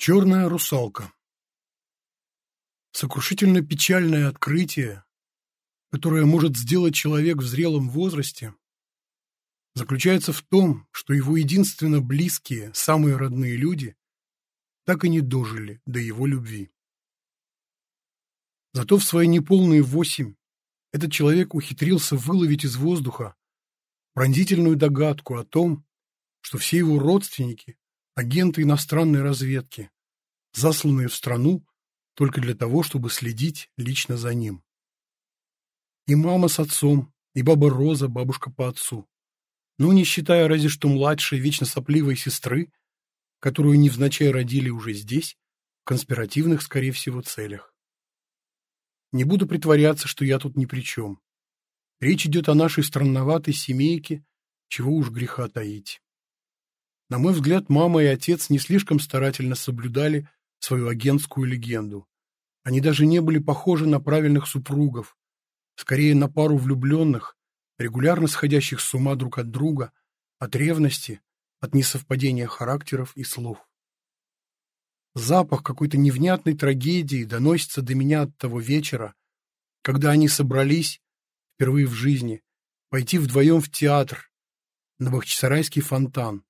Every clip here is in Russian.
Черная русалка Сокрушительно печальное открытие, которое может сделать человек в зрелом возрасте, заключается в том, что его единственно близкие, самые родные люди так и не дожили до его любви. Зато в свои неполные восемь этот человек ухитрился выловить из воздуха пронзительную догадку о том, что все его родственники агенты иностранной разведки, засланные в страну только для того, чтобы следить лично за ним. И мама с отцом, и баба Роза, бабушка по отцу. Ну, не считая разве что младшей, вечно сопливой сестры, которую невзначай родили уже здесь, в конспиративных, скорее всего, целях. Не буду притворяться, что я тут ни при чем. Речь идет о нашей странноватой семейке, чего уж греха таить. На мой взгляд, мама и отец не слишком старательно соблюдали свою агентскую легенду. Они даже не были похожи на правильных супругов, скорее на пару влюбленных, регулярно сходящих с ума друг от друга, от ревности, от несовпадения характеров и слов. Запах какой-то невнятной трагедии доносится до меня от того вечера, когда они собрались, впервые в жизни, пойти вдвоем в театр, на Бахчисарайский фонтан,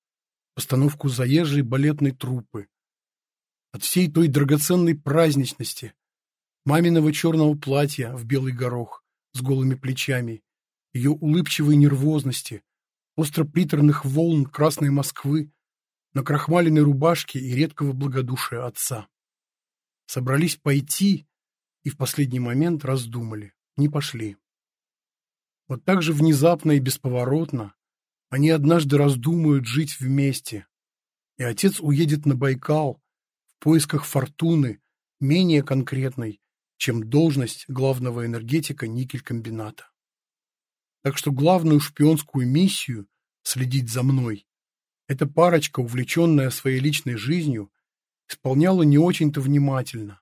постановку заезжей балетной труппы. От всей той драгоценной праздничности, маминого черного платья в белый горох с голыми плечами, ее улыбчивой нервозности, остро-приторных волн красной Москвы, на крахмаленной рубашке и редкого благодушия отца. Собрались пойти и в последний момент раздумали, не пошли. Вот так же внезапно и бесповоротно они однажды раздумают жить вместе, и отец уедет на Байкал в поисках фортуны, менее конкретной, чем должность главного энергетика никель-комбината. Так что главную шпионскую миссию следить за мной эта парочка, увлеченная своей личной жизнью, исполняла не очень-то внимательно.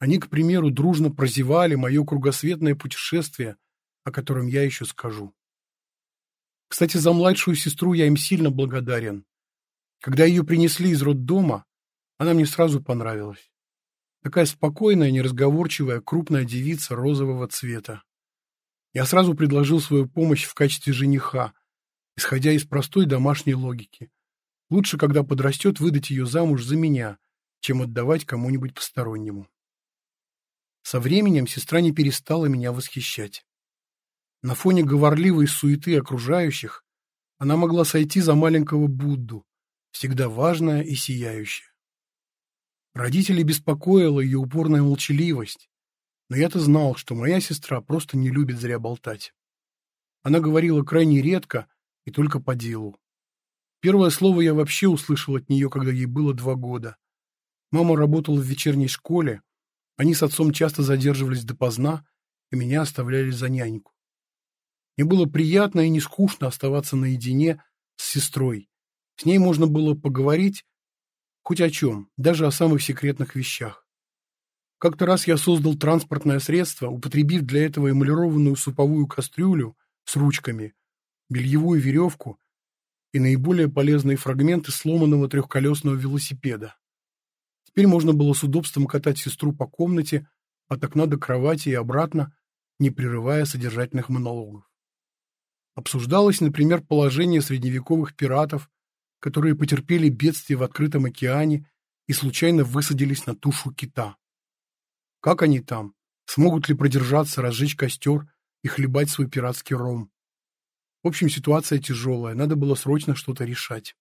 Они, к примеру, дружно прозевали мое кругосветное путешествие, о котором я еще скажу. Кстати, за младшую сестру я им сильно благодарен. Когда ее принесли из роддома, она мне сразу понравилась. Такая спокойная, неразговорчивая, крупная девица розового цвета. Я сразу предложил свою помощь в качестве жениха, исходя из простой домашней логики. Лучше, когда подрастет, выдать ее замуж за меня, чем отдавать кому-нибудь постороннему. Со временем сестра не перестала меня восхищать. На фоне говорливой суеты окружающих она могла сойти за маленького Будду, всегда важная и сияющая. Родителей беспокоила ее упорная молчаливость, но я-то знал, что моя сестра просто не любит зря болтать. Она говорила крайне редко и только по делу. Первое слово я вообще услышал от нее, когда ей было два года. Мама работала в вечерней школе, они с отцом часто задерживались допоздна, и меня оставляли за няньку. Мне было приятно и не скучно оставаться наедине с сестрой. С ней можно было поговорить хоть о чем, даже о самых секретных вещах. Как-то раз я создал транспортное средство, употребив для этого эмалированную суповую кастрюлю с ручками, бельевую веревку и наиболее полезные фрагменты сломанного трехколесного велосипеда. Теперь можно было с удобством катать сестру по комнате от окна до кровати и обратно, не прерывая содержательных монологов. Обсуждалось, например, положение средневековых пиратов, которые потерпели бедствие в открытом океане и случайно высадились на тушу кита. Как они там? Смогут ли продержаться, разжечь костер и хлебать свой пиратский ром? В общем, ситуация тяжелая, надо было срочно что-то решать.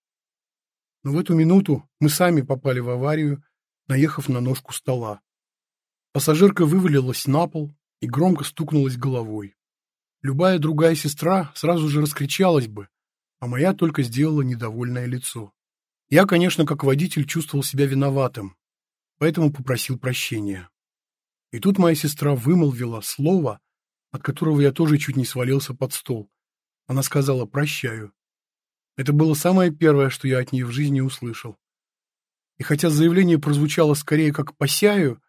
Но в эту минуту мы сами попали в аварию, наехав на ножку стола. Пассажирка вывалилась на пол и громко стукнулась головой. Любая другая сестра сразу же раскричалась бы, а моя только сделала недовольное лицо. Я, конечно, как водитель чувствовал себя виноватым, поэтому попросил прощения. И тут моя сестра вымолвила слово, от которого я тоже чуть не свалился под стол. Она сказала «прощаю». Это было самое первое, что я от нее в жизни услышал. И хотя заявление прозвучало скорее как «посяю»,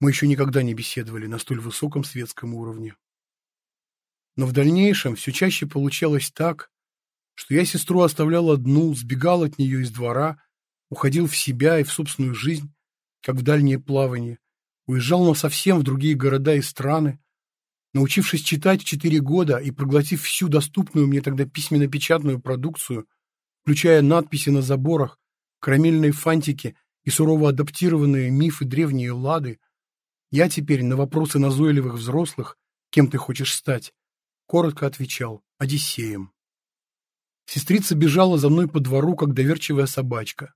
мы еще никогда не беседовали на столь высоком светском уровне. Но в дальнейшем все чаще получалось так, что я сестру оставлял одну, сбегал от нее из двора, уходил в себя и в собственную жизнь, как в дальнее плавание, уезжал на совсем в другие города и страны, научившись читать в четыре года и проглотив всю доступную мне тогда письменно-печатную продукцию, включая надписи на заборах, карамельные фантики и сурово адаптированные мифы древней Лады, я теперь на вопросы назойливых взрослых, кем ты хочешь стать, коротко отвечал Одиссеем. Сестрица бежала за мной по двору, как доверчивая собачка.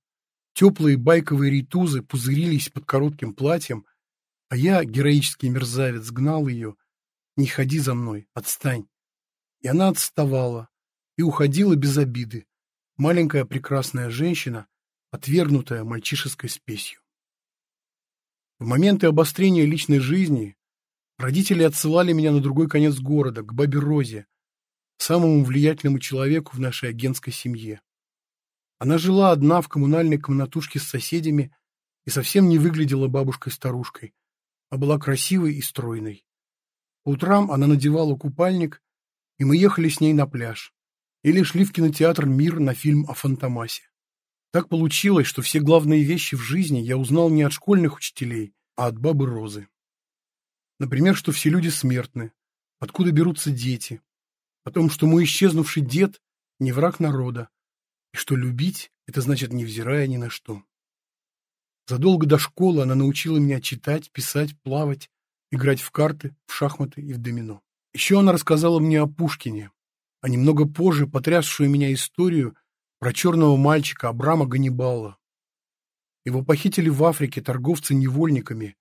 Теплые байковые рейтузы пузырились под коротким платьем, а я, героический мерзавец, гнал ее. «Не ходи за мной, отстань». И она отставала и уходила без обиды. Маленькая прекрасная женщина, отвергнутая мальчишеской спесью. В моменты обострения личной жизни родители отсылали меня на другой конец города, к бабе Розе, самому влиятельному человеку в нашей агентской семье. Она жила одна в коммунальной комнатушке с соседями и совсем не выглядела бабушкой-старушкой, а была красивой и стройной. По утрам она надевала купальник, и мы ехали с ней на пляж или шли в кинотеатр «Мир» на фильм о Фантомасе. Так получилось, что все главные вещи в жизни я узнал не от школьных учителей, а от бабы Розы. Например, что все люди смертны, откуда берутся дети, о том, что мой исчезнувший дед не враг народа, и что любить — это значит невзирая ни на что. Задолго до школы она научила меня читать, писать, плавать, играть в карты, в шахматы и в домино. Еще она рассказала мне о Пушкине, а немного позже потрясшую меня историю про черного мальчика Абрама Ганнибала. Его похитили в Африке торговцы невольниками,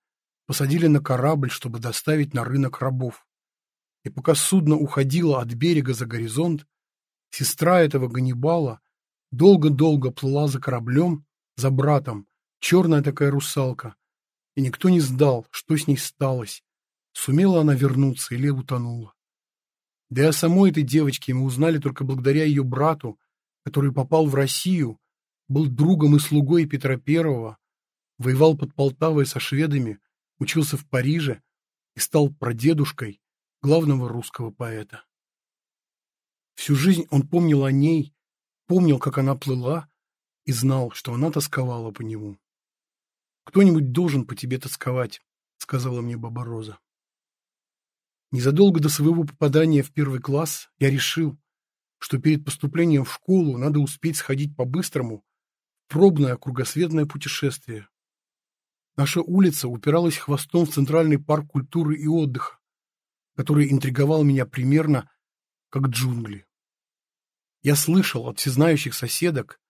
посадили на корабль, чтобы доставить на рынок рабов. И пока судно уходило от берега за горизонт, сестра этого Ганнибала долго-долго плыла за кораблем, за братом, черная такая русалка, и никто не сдал, что с ней сталось, сумела она вернуться или утонула. Да и о самой этой девочке мы узнали только благодаря ее брату, который попал в Россию, был другом и слугой Петра Первого, воевал под Полтавой со шведами, учился в Париже и стал прадедушкой главного русского поэта. Всю жизнь он помнил о ней, помнил, как она плыла, и знал, что она тосковала по нему. «Кто-нибудь должен по тебе тосковать», — сказала мне Баба Роза. Незадолго до своего попадания в первый класс я решил, что перед поступлением в школу надо успеть сходить по-быстрому в пробное кругосветное путешествие. Наша улица упиралась хвостом в Центральный парк культуры и отдыха, который интриговал меня примерно как джунгли. Я слышал от всезнающих соседок,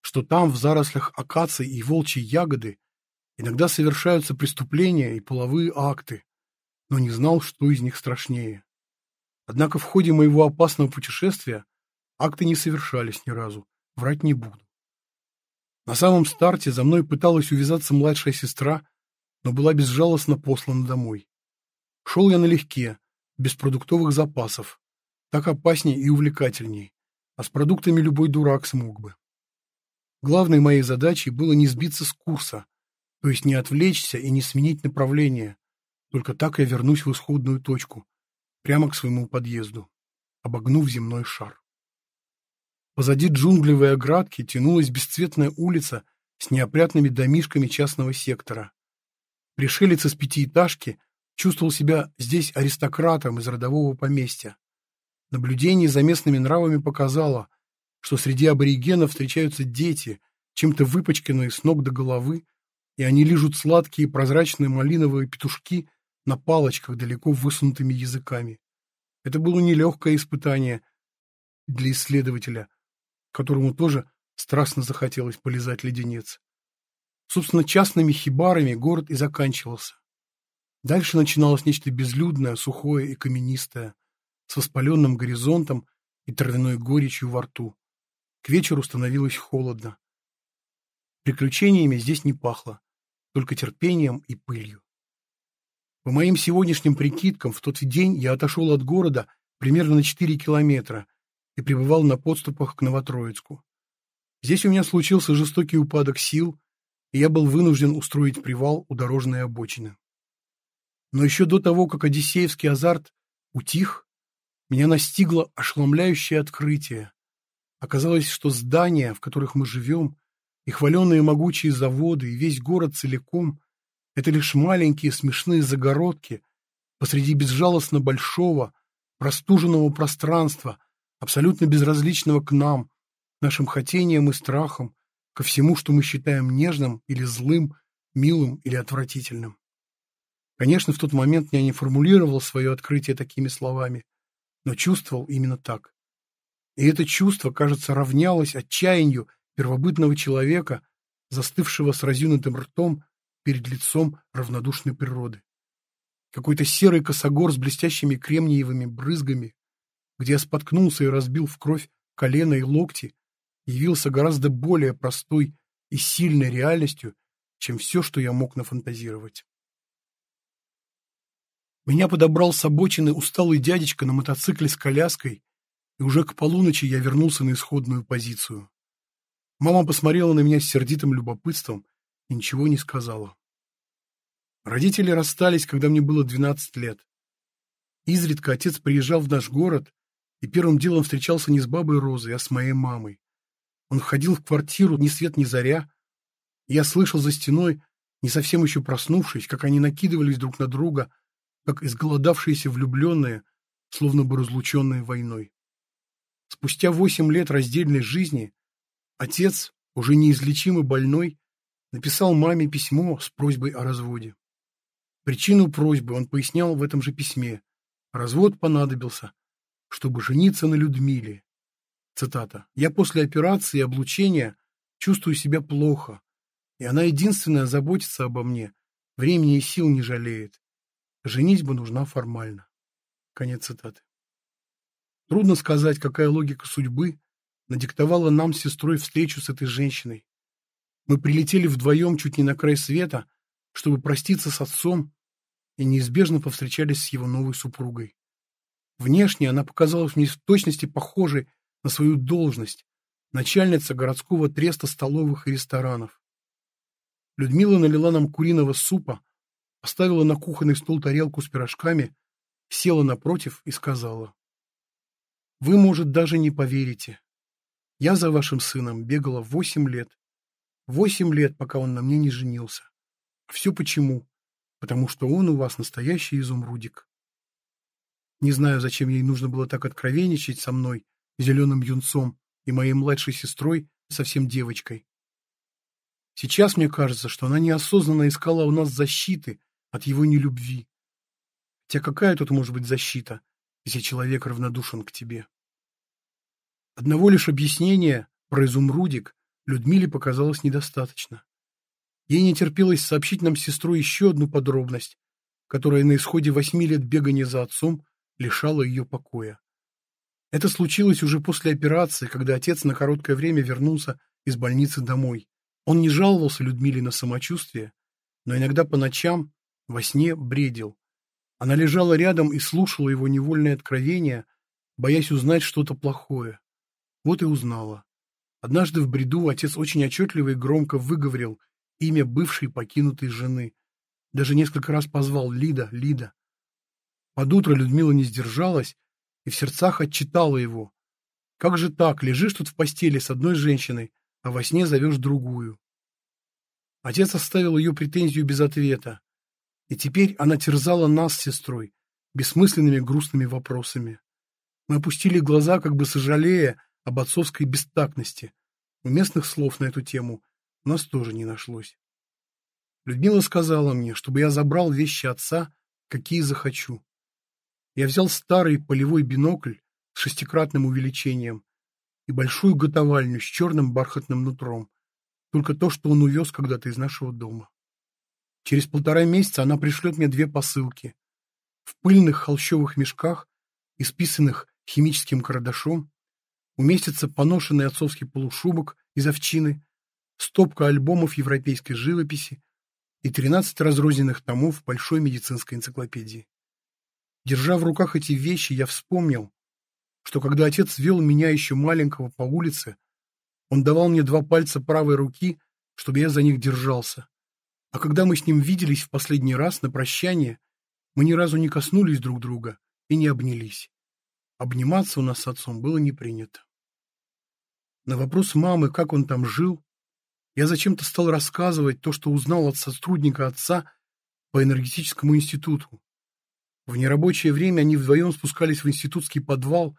что там, в зарослях акаций и волчьей ягоды, Иногда совершаются преступления и половые акты, но не знал, что из них страшнее. Однако в ходе моего опасного путешествия акты не совершались ни разу, врать не буду. На самом старте за мной пыталась увязаться младшая сестра, но была безжалостно послана домой. Шел я налегке, без продуктовых запасов. Так опаснее и увлекательней, а с продуктами любой дурак смог бы. Главной моей задачей было не сбиться с курса, то есть не отвлечься и не сменить направление. Только так я вернусь в исходную точку, прямо к своему подъезду, обогнув земной шар. Позади джунглевой оградки тянулась бесцветная улица с неопрятными домишками частного сектора. Пришелец из пятиэтажки чувствовал себя здесь аристократом из родового поместья. Наблюдение за местными нравами показало, что среди аборигенов встречаются дети, чем-то выпачканные с ног до головы, и они лижут сладкие прозрачные малиновые петушки на палочках далеко высунутыми языками. Это было нелегкое испытание для исследователя, которому тоже страстно захотелось полезать леденец. Собственно, частными хибарами город и заканчивался. Дальше начиналось нечто безлюдное, сухое и каменистое, с воспаленным горизонтом и травяной горечью во рту. К вечеру становилось холодно. Приключениями здесь не пахло, только терпением и пылью. По моим сегодняшним прикидкам, в тот день я отошел от города примерно на 4 километра и пребывал на подступах к Новотроицку. Здесь у меня случился жестокий упадок сил, и я был вынужден устроить привал у дорожной обочины. Но еще до того, как одиссеевский азарт утих, меня настигло ошеломляющее открытие. Оказалось, что здания, в которых мы живем, и хваленные могучие заводы, и весь город целиком — это лишь маленькие смешные загородки посреди безжалостно большого, простуженного пространства, абсолютно безразличного к нам, нашим хотениям и страхам, ко всему, что мы считаем нежным или злым, милым или отвратительным. Конечно, в тот момент я не формулировал свое открытие такими словами, но чувствовал именно так. И это чувство, кажется, равнялось отчаянию первобытного человека, застывшего с разъюнутым ртом перед лицом равнодушной природы. Какой-то серый косогор с блестящими кремниевыми брызгами, где я споткнулся и разбил в кровь колено и локти, явился гораздо более простой и сильной реальностью, чем все, что я мог нафантазировать. Меня подобрал с обочины усталый дядечка на мотоцикле с коляской, и уже к полуночи я вернулся на исходную позицию. Мама посмотрела на меня с сердитым любопытством и ничего не сказала. Родители расстались, когда мне было 12 лет. Изредка отец приезжал в наш город и первым делом встречался не с бабой Розой, а с моей мамой. Он входил в квартиру ни свет ни заря. Я слышал за стеной, не совсем еще проснувшись, как они накидывались друг на друга, как изголодавшиеся влюбленные, словно бы разлученные войной. Спустя восемь лет раздельной жизни отец, уже неизлечимо больной, написал маме письмо с просьбой о разводе. Причину просьбы он пояснял в этом же письме. Развод понадобился, чтобы жениться на Людмиле. Цитата. «Я после операции и облучения чувствую себя плохо, и она единственная заботится обо мне, времени и сил не жалеет. Женитьба нужна формально. Конец цитаты. Трудно сказать, какая логика судьбы надиктовала нам с сестрой встречу с этой женщиной. Мы прилетели вдвоем чуть не на край света, чтобы проститься с отцом, и неизбежно повстречались с его новой супругой. Внешне она показалась мне в точности похожей на свою должность, начальница городского треста столовых и ресторанов. Людмила налила нам куриного супа, поставила на кухонный стол тарелку с пирожками, села напротив и сказала. «Вы, может, даже не поверите. Я за вашим сыном бегала восемь лет. Восемь лет, пока он на мне не женился. А все почему? Потому что он у вас настоящий изумрудик». Не знаю, зачем ей нужно было так откровенничать со мной, зеленым юнцом, и моей младшей сестрой, совсем девочкой. Сейчас мне кажется, что она неосознанно искала у нас защиты от его нелюбви. Хотя какая тут может быть защита, если человек равнодушен к тебе? Одного лишь объяснения про изумрудик Людмиле показалось недостаточно. Ей не терпелось сообщить нам сестру еще одну подробность, которая на исходе восьми лет бегания за отцом лишала ее покоя. Это случилось уже после операции, когда отец на короткое время вернулся из больницы домой. Он не жаловался Людмиле на самочувствие, но иногда по ночам во сне бредил. Она лежала рядом и слушала его невольные откровения, боясь узнать что-то плохое. Вот и узнала. Однажды в бреду отец очень отчетливо и громко выговорил имя бывшей покинутой жены. Даже несколько раз позвал «Лида, Лида». Под утро Людмила не сдержалась и в сердцах отчитала его. «Как же так, лежишь тут в постели с одной женщиной, а во сне зовешь другую?» Отец оставил ее претензию без ответа. И теперь она терзала нас с сестрой бессмысленными грустными вопросами. Мы опустили глаза, как бы сожалея об отцовской бестактности. Уместных слов на эту тему у нас тоже не нашлось. Людмила сказала мне, чтобы я забрал вещи отца, какие захочу. Я взял старый полевой бинокль с шестикратным увеличением и большую готовальню с черным бархатным нутром, только то, что он увез когда-то из нашего дома. Через полтора месяца она пришлет мне две посылки. В пыльных холщовых мешках, исписанных химическим карандашом, уместится поношенный отцовский полушубок из овчины, стопка альбомов европейской живописи и 13 разрозненных томов большой медицинской энциклопедии. Держа в руках эти вещи, я вспомнил, что когда отец вел меня еще маленького по улице, он давал мне два пальца правой руки, чтобы я за них держался. А когда мы с ним виделись в последний раз на прощание, мы ни разу не коснулись друг друга и не обнялись. Обниматься у нас с отцом было не принято. На вопрос мамы, как он там жил, Я зачем-то стал рассказывать то, что узнал от сотрудника отца по энергетическому институту. В нерабочее время они вдвоем спускались в институтский подвал,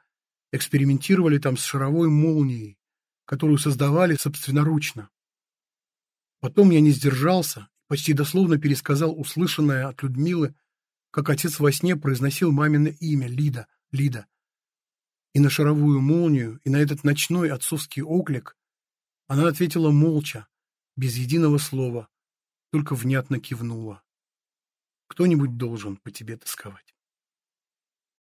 экспериментировали там с шаровой молнией, которую создавали собственноручно. Потом я не сдержался, почти дословно пересказал услышанное от Людмилы, как отец во сне произносил мамино имя Лида, Лида. И на шаровую молнию, и на этот ночной отцовский оклик она ответила молча, без единого слова, только внятно кивнула. Кто-нибудь должен по тебе тосковать.